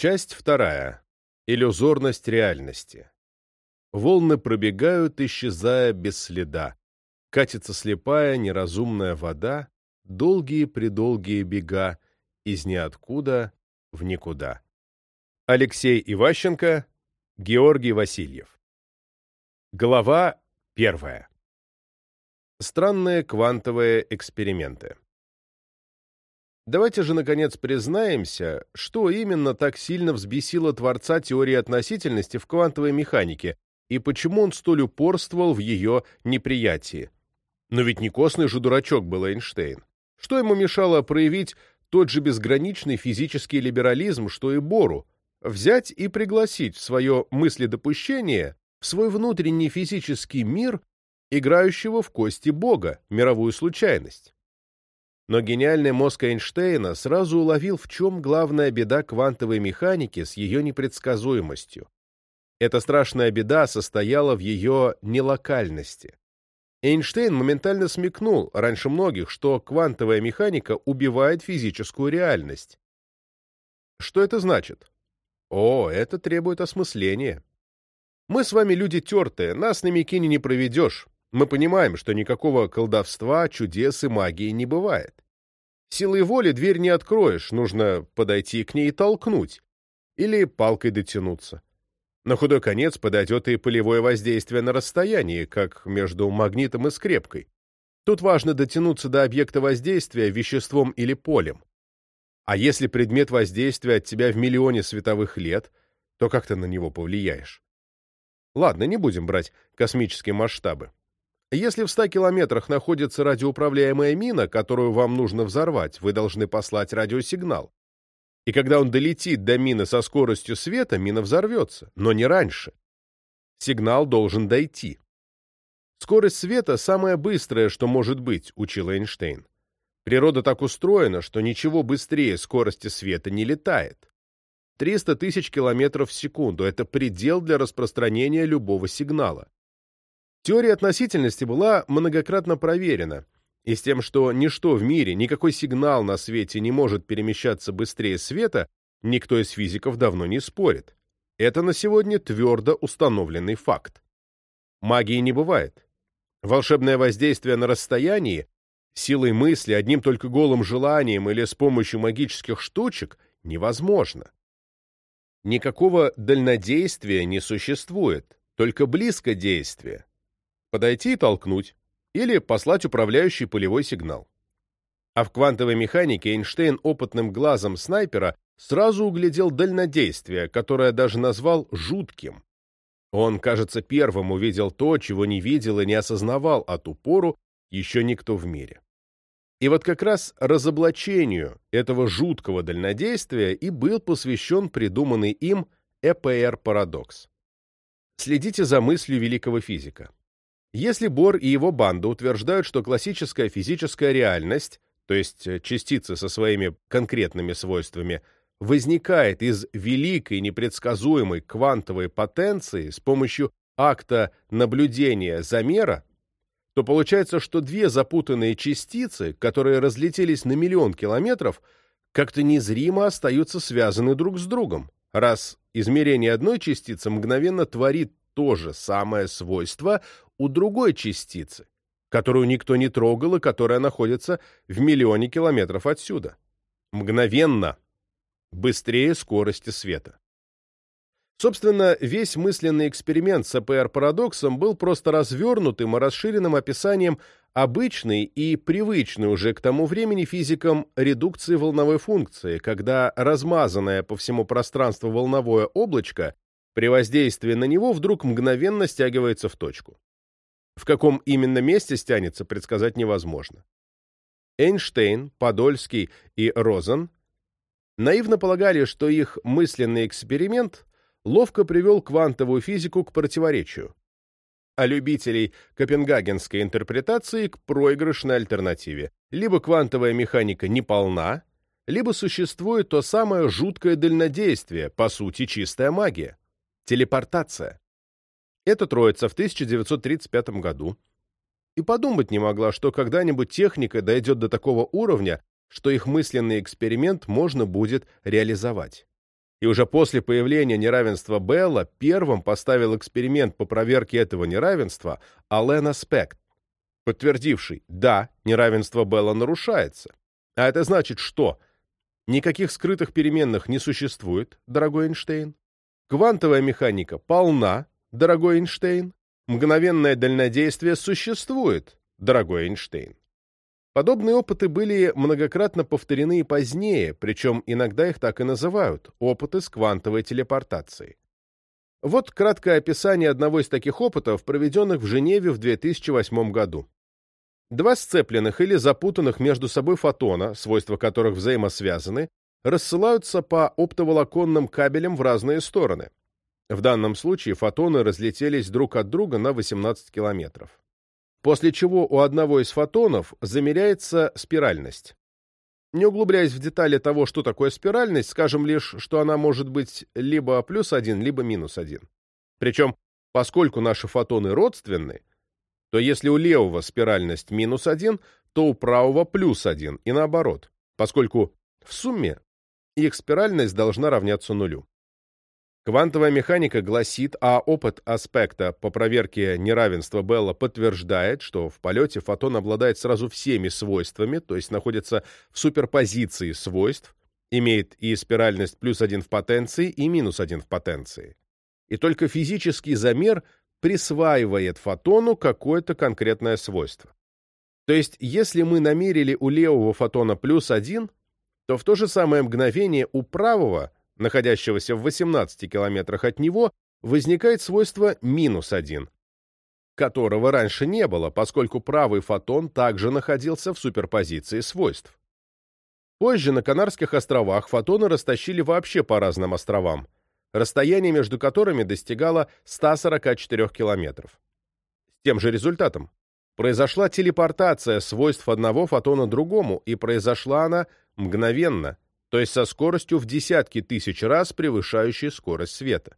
Часть вторая. Иллюзорность реальности. Волны пробегают, исчезая без следа. Катится слепая, неразумная вода, долгие-предолгие бега, из ниоткуда в никуда. Алексей Иващенко, Георгий Васильев. Глава первая. Странные квантовые эксперименты. Давайте же, наконец, признаемся, что именно так сильно взбесило творца теории относительности в квантовой механике и почему он столь упорствовал в ее неприятии. Но ведь не костный же дурачок был Эйнштейн. Что ему мешало проявить тот же безграничный физический либерализм, что и Бору, взять и пригласить в свое мыследопущение в свой внутренний физический мир, играющего в кости Бога, мировую случайность? Но гениальный мозг Эйнштейна сразу уловил, в чем главная беда квантовой механики с ее непредсказуемостью. Эта страшная беда состояла в ее нелокальности. Эйнштейн моментально смекнул, раньше многих, что квантовая механика убивает физическую реальность. Что это значит? О, это требует осмысления. Мы с вами люди тертые, нас на Микине не проведешь. Мы понимаем, что никакого колдовства, чудес и магии не бывает. Силой воли дверь не откроешь, нужно подойти к ней и толкнуть. Или палкой дотянуться. На худой конец подойдет и полевое воздействие на расстоянии, как между магнитом и скрепкой. Тут важно дотянуться до объекта воздействия веществом или полем. А если предмет воздействия от тебя в миллионе световых лет, то как ты на него повлияешь? Ладно, не будем брать космические масштабы. Если в 100 километрах находится радиоуправляемая мина, которую вам нужно взорвать, вы должны послать радиосигнал. И когда он долетит до мины со скоростью света, мина взорвется, но не раньше. Сигнал должен дойти. Скорость света – самая быстрая, что может быть, учил Эйнштейн. Природа так устроена, что ничего быстрее скорости света не летает. 300 тысяч километров в секунду – это предел для распространения любого сигнала. Теория относительности была многократно проверена, и с тем, что ничто в мире, никакой сигнал на свете не может перемещаться быстрее света, никто из физиков давно не спорит. Это на сегодня твердо установленный факт. Магии не бывает. Волшебное воздействие на расстоянии, силой мысли, одним только голым желанием или с помощью магических штучек невозможно. Никакого дальнодействия не существует, только близкодействие подойти и толкнуть, или послать управляющий полевой сигнал. А в квантовой механике Эйнштейн опытным глазом снайпера сразу углядел дальнодействие, которое даже назвал «жутким». Он, кажется, первым увидел то, чего не видел и не осознавал от упору еще никто в мире. И вот как раз разоблачению этого жуткого дальнодействия и был посвящен придуманный им ЭПР-парадокс. Следите за мыслью великого физика. Если Бор и его банда утверждают, что классическая физическая реальность, то есть э, частицы со своими конкретными свойствами, возникает из великой непредсказуемой квантовой потенции с помощью акта наблюдения замера, то получается, что две запутанные частицы, которые разлетелись на миллион километров, как-то незримо остаются связаны друг с другом, раз измерение одной частицы мгновенно творит то же самое свойство у другой частицы, которую никто не трогал и которая находится в миллионе километров отсюда. Мгновенно. Быстрее скорости света. Собственно, весь мысленный эксперимент с АПР-парадоксом был просто развернутым и расширенным описанием обычной и привычной уже к тому времени физикам редукции волновой функции, когда размазанное по всему пространству волновое облачко при воздействии на него вдруг мгновенно стягивается в точку. В каком именно месте стянется, предсказать невозможно. Эйнштейн, Подольский и Розен наивно полагали, что их мысленный эксперимент ловко привел квантовую физику к противоречию, а любителей копенгагенской интерпретации к проигрышной альтернативе. Либо квантовая механика неполна, либо существует то самое жуткое дальнодействие, по сути чистая магия. Телепортация. Эта троица в 1935 году и подумать не могла, что когда-нибудь техника дойдет до такого уровня, что их мысленный эксперимент можно будет реализовать. И уже после появления неравенства Белла первым поставил эксперимент по проверке этого неравенства Ален Аспект, подтвердивший, да, неравенство Белла нарушается. А это значит что? Никаких скрытых переменных не существует, дорогой Эйнштейн. Квантовая механика полна, дорогой Эйнштейн. Мгновенное дальнодействие существует, дорогой Эйнштейн. Подобные опыты были многократно повторены и позднее, причем иногда их так и называют – опыты с квантовой телепортацией. Вот краткое описание одного из таких опытов, проведенных в Женеве в 2008 году. Два сцепленных или запутанных между собой фотона, свойства которых взаимосвязаны, рассылаются по оптоволоконным кабелям в разные стороны. В данном случае фотоны разлетелись друг от друга на 18 километров после чего у одного из фотонов замеряется спиральность. Не углубляясь в детали того, что такое спиральность, скажем лишь, что она может быть либо плюс один, либо минус один. Причем, поскольку наши фотоны родственны, то если у левого спиральность минус один, то у правого плюс один, и наоборот, поскольку в сумме их спиральность должна равняться нулю. Квантовая механика гласит, а опыт аспекта по проверке неравенства Белла подтверждает, что в полете фотон обладает сразу всеми свойствами, то есть находится в суперпозиции свойств, имеет и спиральность плюс один в потенции, и минус один в потенции. И только физический замер присваивает фотону какое-то конкретное свойство. То есть, если мы намерили у левого фотона плюс один, то в то же самое мгновение у правого – находящегося в 18 километрах от него, возникает свойство минус 1, которого раньше не было, поскольку правый фотон также находился в суперпозиции свойств. Позже на Канарских островах фотоны растащили вообще по разным островам, расстояние между которыми достигало 144 километров. С тем же результатом. Произошла телепортация свойств одного фотона другому, и произошла она мгновенно – то есть со скоростью в десятки тысяч раз превышающей скорость света.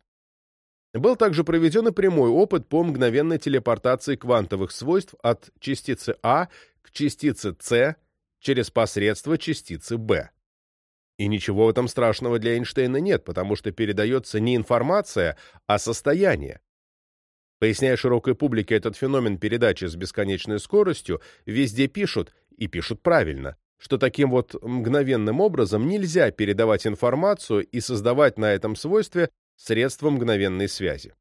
Был также проведен и прямой опыт по мгновенной телепортации квантовых свойств от частицы А к частице С через посредство частицы Б. И ничего в этом страшного для Эйнштейна нет, потому что передается не информация, а состояние. Поясняя широкой публике этот феномен передачи с бесконечной скоростью, везде пишут, и пишут правильно, что таким вот мгновенным образом нельзя передавать информацию и создавать на этом свойстве средства мгновенной связи.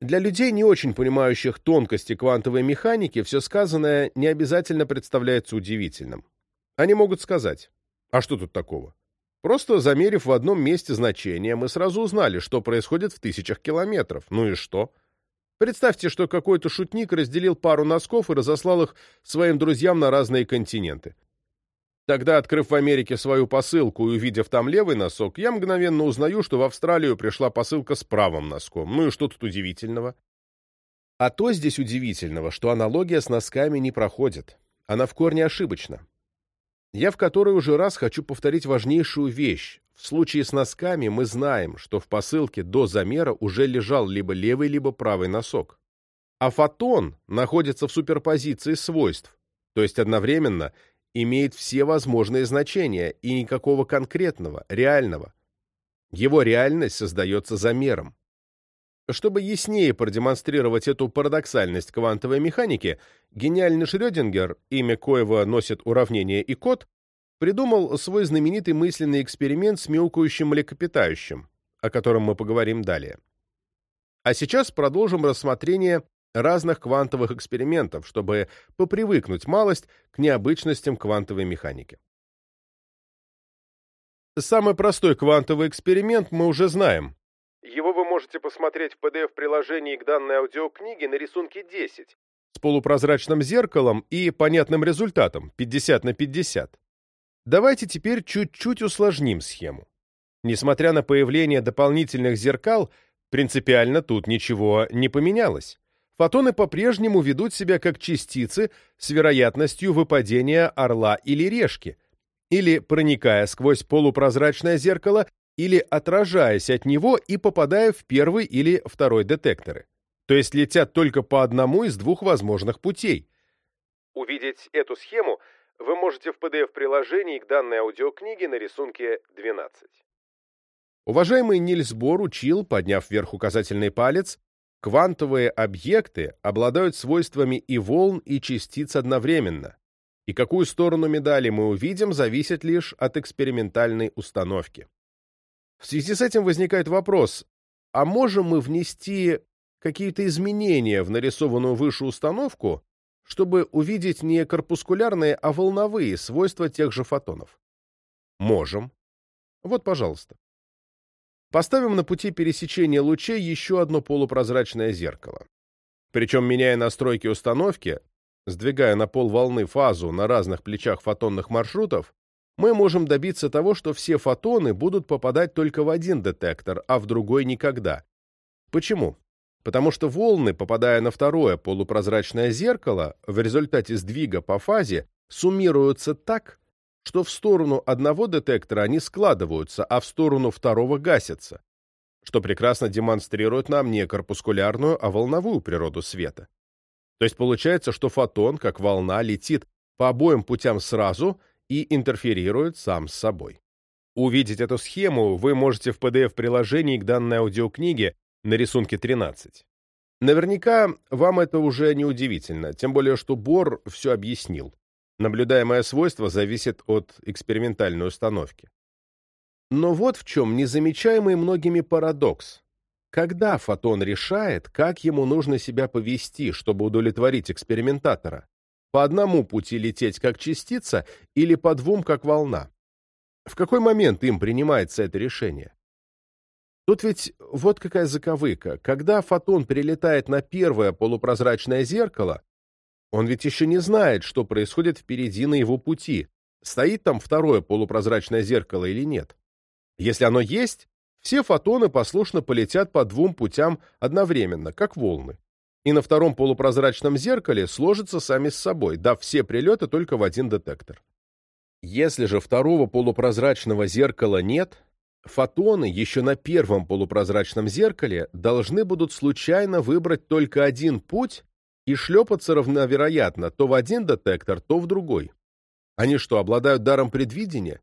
Для людей, не очень понимающих тонкости квантовой механики, все сказанное не обязательно представляется удивительным. Они могут сказать, а что тут такого? Просто замерив в одном месте значение, мы сразу узнали, что происходит в тысячах километров. Ну и что? Представьте, что какой-то шутник разделил пару носков и разослал их своим друзьям на разные континенты. Тогда, открыв в Америке свою посылку и увидев там левый носок, я мгновенно узнаю, что в Австралию пришла посылка с правым носком. Ну и что тут удивительного? А то здесь удивительного, что аналогия с носками не проходит. Она в корне ошибочна. Я в который уже раз хочу повторить важнейшую вещь. В случае с носками мы знаем, что в посылке до замера уже лежал либо левый, либо правый носок. А фотон находится в суперпозиции свойств, то есть одновременно имеет все возможные значения и никакого конкретного, реального. Его реальность создается замером. Чтобы яснее продемонстрировать эту парадоксальность квантовой механики, гениальный Шрёдингер, имя коего носит уравнение и код, придумал свой знаменитый мысленный эксперимент с мяукающим млекопитающим, о котором мы поговорим далее. А сейчас продолжим рассмотрение разных квантовых экспериментов, чтобы попривыкнуть малость к необычностям квантовой механики. Самый простой квантовый эксперимент мы уже знаем. Его вы можете посмотреть в PDF-приложении к данной аудиокниге на рисунке 10 с полупрозрачным зеркалом и понятным результатом 50 на 50. Давайте теперь чуть-чуть усложним схему. Несмотря на появление дополнительных зеркал, принципиально тут ничего не поменялось. Фотоны по-прежнему ведут себя как частицы с вероятностью выпадения орла или решки, или проникая сквозь полупрозрачное зеркало, или отражаясь от него и попадая в первый или второй детекторы. То есть летят только по одному из двух возможных путей. Увидеть эту схему – вы можете в PDF-приложении к данной аудиокниге на рисунке 12. Уважаемый Нильс Бор учил, подняв вверх указательный палец, квантовые объекты обладают свойствами и волн, и частиц одновременно, и какую сторону медали мы увидим, зависит лишь от экспериментальной установки. В связи с этим возникает вопрос, а можем мы внести какие-то изменения в нарисованную выше установку, чтобы увидеть не корпускулярные, а волновые свойства тех же фотонов? Можем. Вот, пожалуйста. Поставим на пути пересечения лучей еще одно полупрозрачное зеркало. Причем, меняя настройки установки, сдвигая на пол волны фазу на разных плечах фотонных маршрутов, мы можем добиться того, что все фотоны будут попадать только в один детектор, а в другой никогда. Почему? Потому что волны, попадая на второе полупрозрачное зеркало, в результате сдвига по фазе суммируются так, что в сторону одного детектора они складываются, а в сторону второго гасятся, что прекрасно демонстрирует нам не корпускулярную, а волновую природу света. То есть получается, что фотон, как волна, летит по обоим путям сразу и интерферирует сам с собой. Увидеть эту схему вы можете в PDF-приложении к данной аудиокниге на рисунке 13. Наверняка вам это уже не удивительно, тем более что Бор все объяснил. Наблюдаемое свойство зависит от экспериментальной установки. Но вот в чем незамечаемый многими парадокс. Когда фотон решает, как ему нужно себя повести, чтобы удовлетворить экспериментатора? По одному пути лететь как частица или по двум как волна? В какой момент им принимается это решение? Тут ведь вот какая заковыка. Когда фотон прилетает на первое полупрозрачное зеркало, он ведь еще не знает, что происходит впереди на его пути, стоит там второе полупрозрачное зеркало или нет. Если оно есть, все фотоны послушно полетят по двум путям одновременно, как волны. И на втором полупрозрачном зеркале сложатся сами с собой, дав все прилеты только в один детектор. Если же второго полупрозрачного зеркала нет, фотоны еще на первом полупрозрачном зеркале должны будут случайно выбрать только один путь и шлепаться равновероятно то в один детектор, то в другой. Они что, обладают даром предвидения?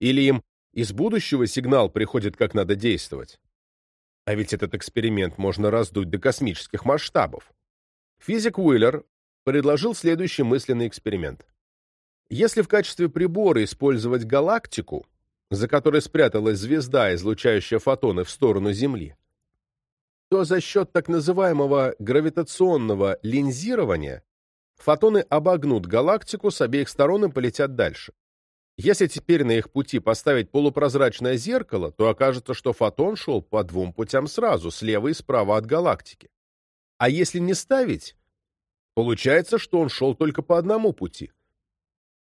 Или им из будущего сигнал приходит, как надо действовать. А ведь этот эксперимент можно раздуть до космических масштабов. Физик Уиллер предложил следующий мысленный эксперимент. Если в качестве прибора использовать галактику, за которой спряталась звезда, излучающая фотоны в сторону Земли, то за счет так называемого гравитационного линзирования фотоны обогнут галактику с обеих сторон и полетят дальше. Если теперь на их пути поставить полупрозрачное зеркало, то окажется, что фотон шел по двум путям сразу, слева и справа от галактики. А если не ставить, получается, что он шел только по одному пути.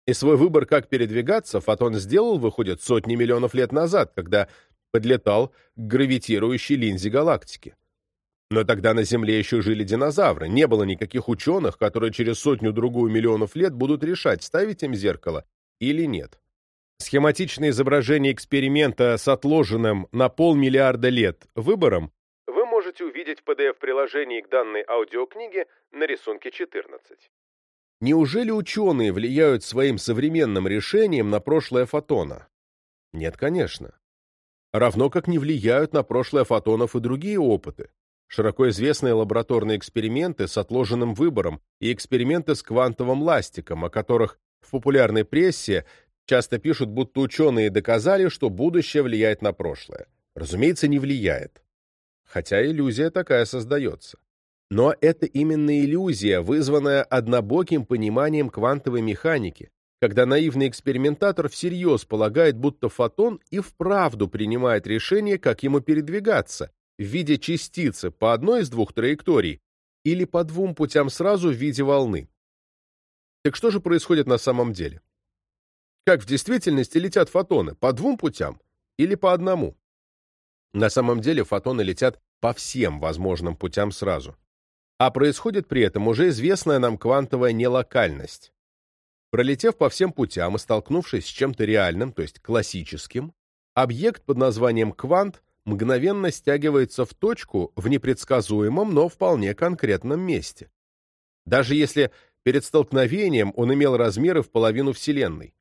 И свой выбор, как передвигаться, фотон сделал, выходит, сотни миллионов лет назад, когда подлетал к гравитирующей линзе галактики. Но тогда на Земле еще жили динозавры, не было никаких ученых, которые через сотню-другую миллионов лет будут решать, ставить им зеркало или нет. Схематичное изображение эксперимента с отложенным на полмиллиарда лет выбором вы можете увидеть в PDF-приложении к данной аудиокниге на рисунке 14. Неужели ученые влияют своим современным решением на прошлое фотона? Нет, конечно. Равно как не влияют на прошлое фотонов и другие опыты. Широко известные лабораторные эксперименты с отложенным выбором и эксперименты с квантовым ластиком, о которых в популярной прессе часто пишут, будто ученые доказали, что будущее влияет на прошлое. Разумеется, не влияет. Хотя иллюзия такая создается. Но это именно иллюзия, вызванная однобоким пониманием квантовой механики, когда наивный экспериментатор всерьез полагает, будто фотон и вправду принимает решение, как ему передвигаться, в виде частицы по одной из двух траекторий или по двум путям сразу в виде волны. Так что же происходит на самом деле? Как в действительности летят фотоны? По двум путям или по одному? На самом деле фотоны летят по всем возможным путям сразу. А происходит при этом уже известная нам квантовая нелокальность. Пролетев по всем путям и столкнувшись с чем-то реальным, то есть классическим, объект под названием квант мгновенно стягивается в точку в непредсказуемом, но вполне конкретном месте. Даже если Перед столкновением он имел размеры в половину Вселенной.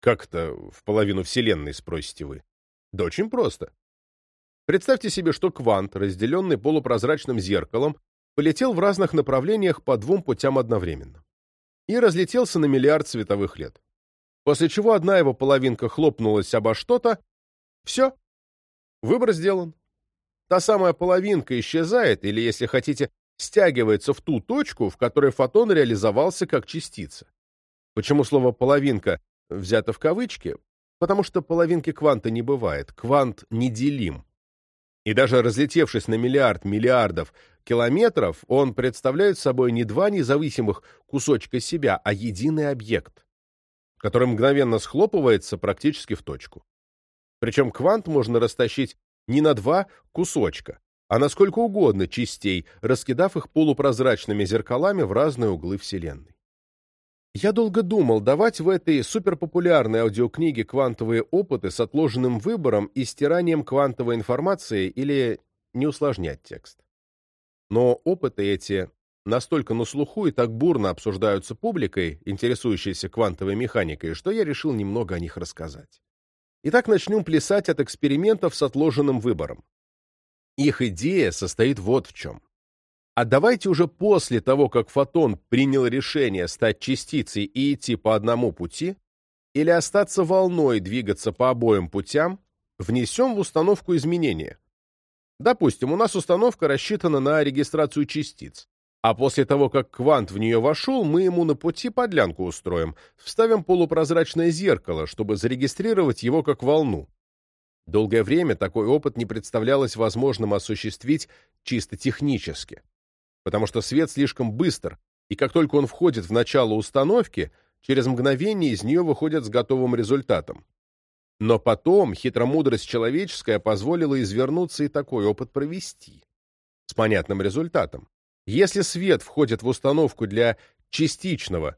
Как это в половину Вселенной, спросите вы? Да очень просто. Представьте себе, что квант, разделенный полупрозрачным зеркалом, полетел в разных направлениях по двум путям одновременно. И разлетелся на миллиард световых лет. После чего одна его половинка хлопнулась обо что-то. Все. Выбор сделан. Та самая половинка исчезает, или, если хотите, стягивается в ту точку, в которой фотон реализовался как частица. Почему слово «половинка» взято в кавычки? Потому что половинки кванта не бывает, квант неделим. И даже разлетевшись на миллиард миллиардов километров, он представляет собой не два независимых кусочка себя, а единый объект, который мгновенно схлопывается практически в точку. Причем квант можно растащить не на два кусочка, а на сколько угодно частей, раскидав их полупрозрачными зеркалами в разные углы Вселенной. Я долго думал, давать в этой суперпопулярной аудиокниге квантовые опыты с отложенным выбором и стиранием квантовой информации или не усложнять текст. Но опыты эти настолько на слуху и так бурно обсуждаются публикой, интересующейся квантовой механикой, что я решил немного о них рассказать. Итак, начнем плясать от экспериментов с отложенным выбором. Их идея состоит вот в чем. А давайте уже после того, как фотон принял решение стать частицей и идти по одному пути, или остаться волной двигаться по обоим путям, внесем в установку изменения. Допустим, у нас установка рассчитана на регистрацию частиц, а после того, как квант в нее вошел, мы ему на пути подлянку устроим, вставим полупрозрачное зеркало, чтобы зарегистрировать его как волну. Долгое время такой опыт не представлялось возможным осуществить чисто технически потому что свет слишком быстр, и как только он входит в начало установки, через мгновение из нее выходят с готовым результатом. Но потом хитромудрость человеческая позволила извернуться и такой опыт провести. С понятным результатом. Если свет входит в установку для частичного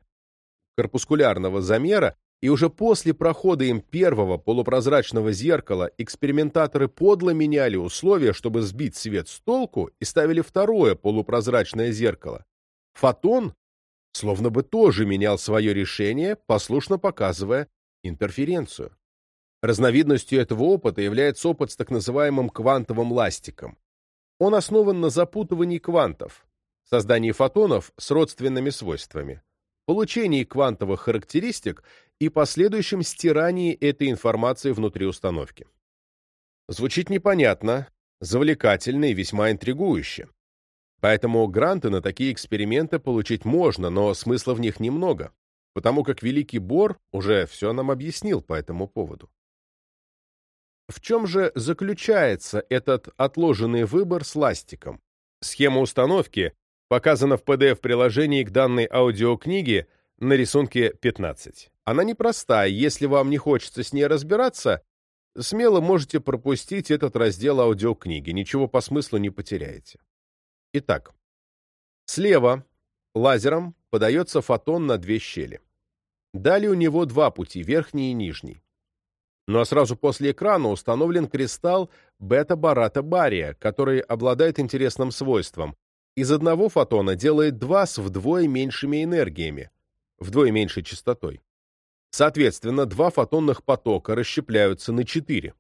корпускулярного замера, и уже после прохода им первого полупрозрачного зеркала экспериментаторы подло меняли условия, чтобы сбить свет с толку, и ставили второе полупрозрачное зеркало. Фотон словно бы тоже менял свое решение, послушно показывая интерференцию. Разновидностью этого опыта является опыт с так называемым квантовым ластиком. Он основан на запутывании квантов, создании фотонов с родственными свойствами, получении квантовых характеристик и последующем стирании этой информации внутри установки. Звучит непонятно, завлекательно и весьма интригующе. Поэтому гранты на такие эксперименты получить можно, но смысла в них немного, потому как Великий Бор уже все нам объяснил по этому поводу. В чем же заключается этот отложенный выбор с ластиком? Схема установки показана в PDF-приложении к данной аудиокниге на рисунке 15. Она непростая, если вам не хочется с ней разбираться, смело можете пропустить этот раздел аудиокниги, ничего по смыслу не потеряете. Итак, слева лазером подается фотон на две щели. Далее у него два пути, верхний и нижний. Ну а сразу после экрана установлен кристалл бета-барата бария, который обладает интересным свойством. Из одного фотона делает два с вдвое меньшими энергиями, вдвое меньшей частотой. Соответственно, два фотонных потока расщепляются на четыре.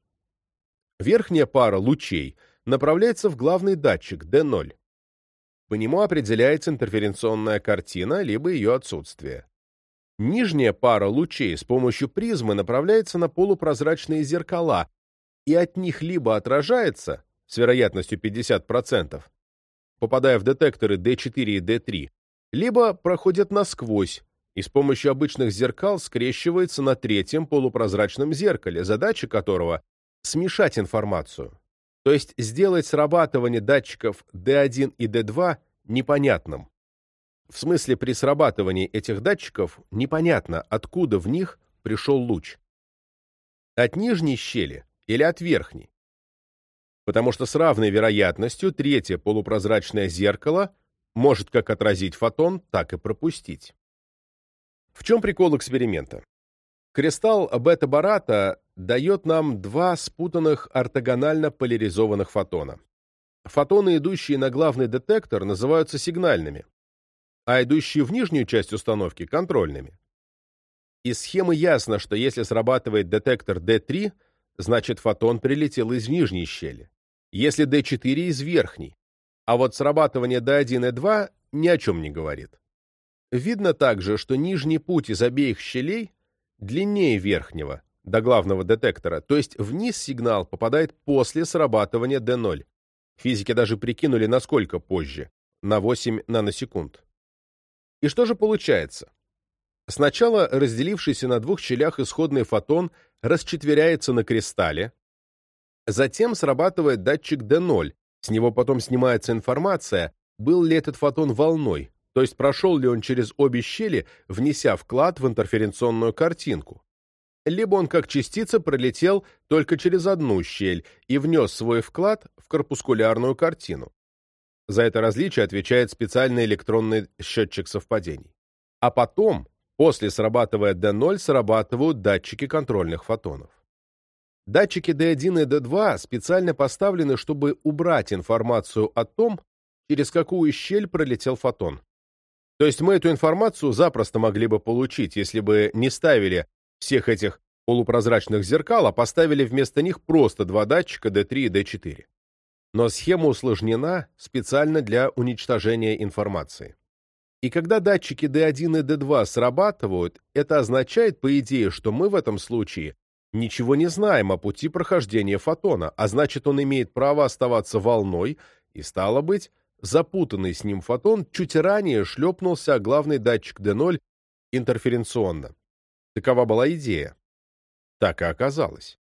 Верхняя пара лучей направляется в главный датчик D0. По нему определяется интерференционная картина, либо ее отсутствие. Нижняя пара лучей с помощью призмы направляется на полупрозрачные зеркала, и от них либо отражается, с вероятностью 50%, попадая в детекторы D4 и D3, либо проходит насквозь, и с помощью обычных зеркал скрещивается на третьем полупрозрачном зеркале, задача которого — смешать информацию, то есть сделать срабатывание датчиков D1 и D2 непонятным. В смысле, при срабатывании этих датчиков непонятно, откуда в них пришел луч. От нижней щели или от верхней. Потому что с равной вероятностью третье полупрозрачное зеркало может как отразить фотон, так и пропустить. В чем прикол эксперимента? Кристалл бета-барата дает нам два спутанных ортогонально поляризованных фотона. Фотоны, идущие на главный детектор, называются сигнальными, а идущие в нижнюю часть установки — контрольными. Из схемы ясно, что если срабатывает детектор D3, значит фотон прилетел из нижней щели. если D4 из верхней, а вот срабатывание D1 и 2 ни о чем не говорит. Видно также, что нижний путь из обеих щелей длиннее верхнего, до главного детектора, то есть вниз сигнал попадает после срабатывания D0. Физики даже прикинули, насколько позже, на 8 наносекунд. И что же получается? Сначала разделившийся на двух щелях исходный фотон расчетверяется на кристалле, затем срабатывает датчик D0, с него потом снимается информация, был ли этот фотон волной, то есть прошел ли он через обе щели, внеся вклад в интерференционную картинку. Либо он как частица пролетел только через одну щель и внес свой вклад в корпускулярную картину. За это различие отвечает специальный электронный счетчик совпадений. А потом, после срабатывая D0, срабатывают датчики контрольных фотонов. Датчики D1 и D2 специально поставлены, чтобы убрать информацию о том, через какую щель пролетел фотон. То есть мы эту информацию запросто могли бы получить, если бы не ставили всех этих полупрозрачных зеркал, а поставили вместо них просто два датчика D3 и D4. Но схема усложнена специально для уничтожения информации. И когда датчики D1 и D2 срабатывают, это означает, по идее, что мы в этом случае ничего не знаем о пути прохождения фотона, а значит, он имеет право оставаться волной, и, стало быть, запутанный с ним фотон чуть ранее шлепнулся о главный датчик D0 интерференционно. Такова была идея. Так и оказалось.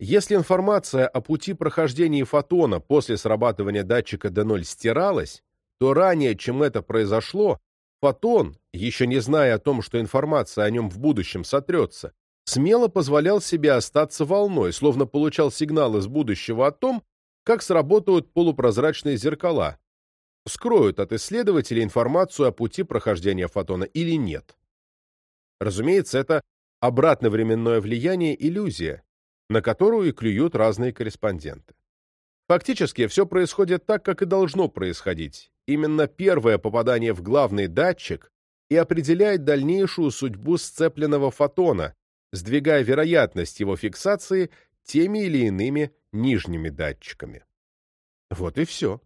Если информация о пути прохождения фотона после срабатывания датчика D0 стиралась, то ранее, чем это произошло, фотон, еще не зная о том, что информация о нем в будущем сотрется, смело позволял себе остаться волной, словно получал сигнал из будущего о том, как сработают полупрозрачные зеркала, скроют от исследователей информацию о пути прохождения фотона или нет. Разумеется, это обратновременное влияние – иллюзия, на которую и клюют разные корреспонденты. Фактически все происходит так, как и должно происходить. Именно первое попадание в главный датчик и определяет дальнейшую судьбу сцепленного фотона, сдвигая вероятность его фиксации теми или иными нижними датчиками. Вот и все.